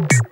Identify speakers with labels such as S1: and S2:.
S1: you.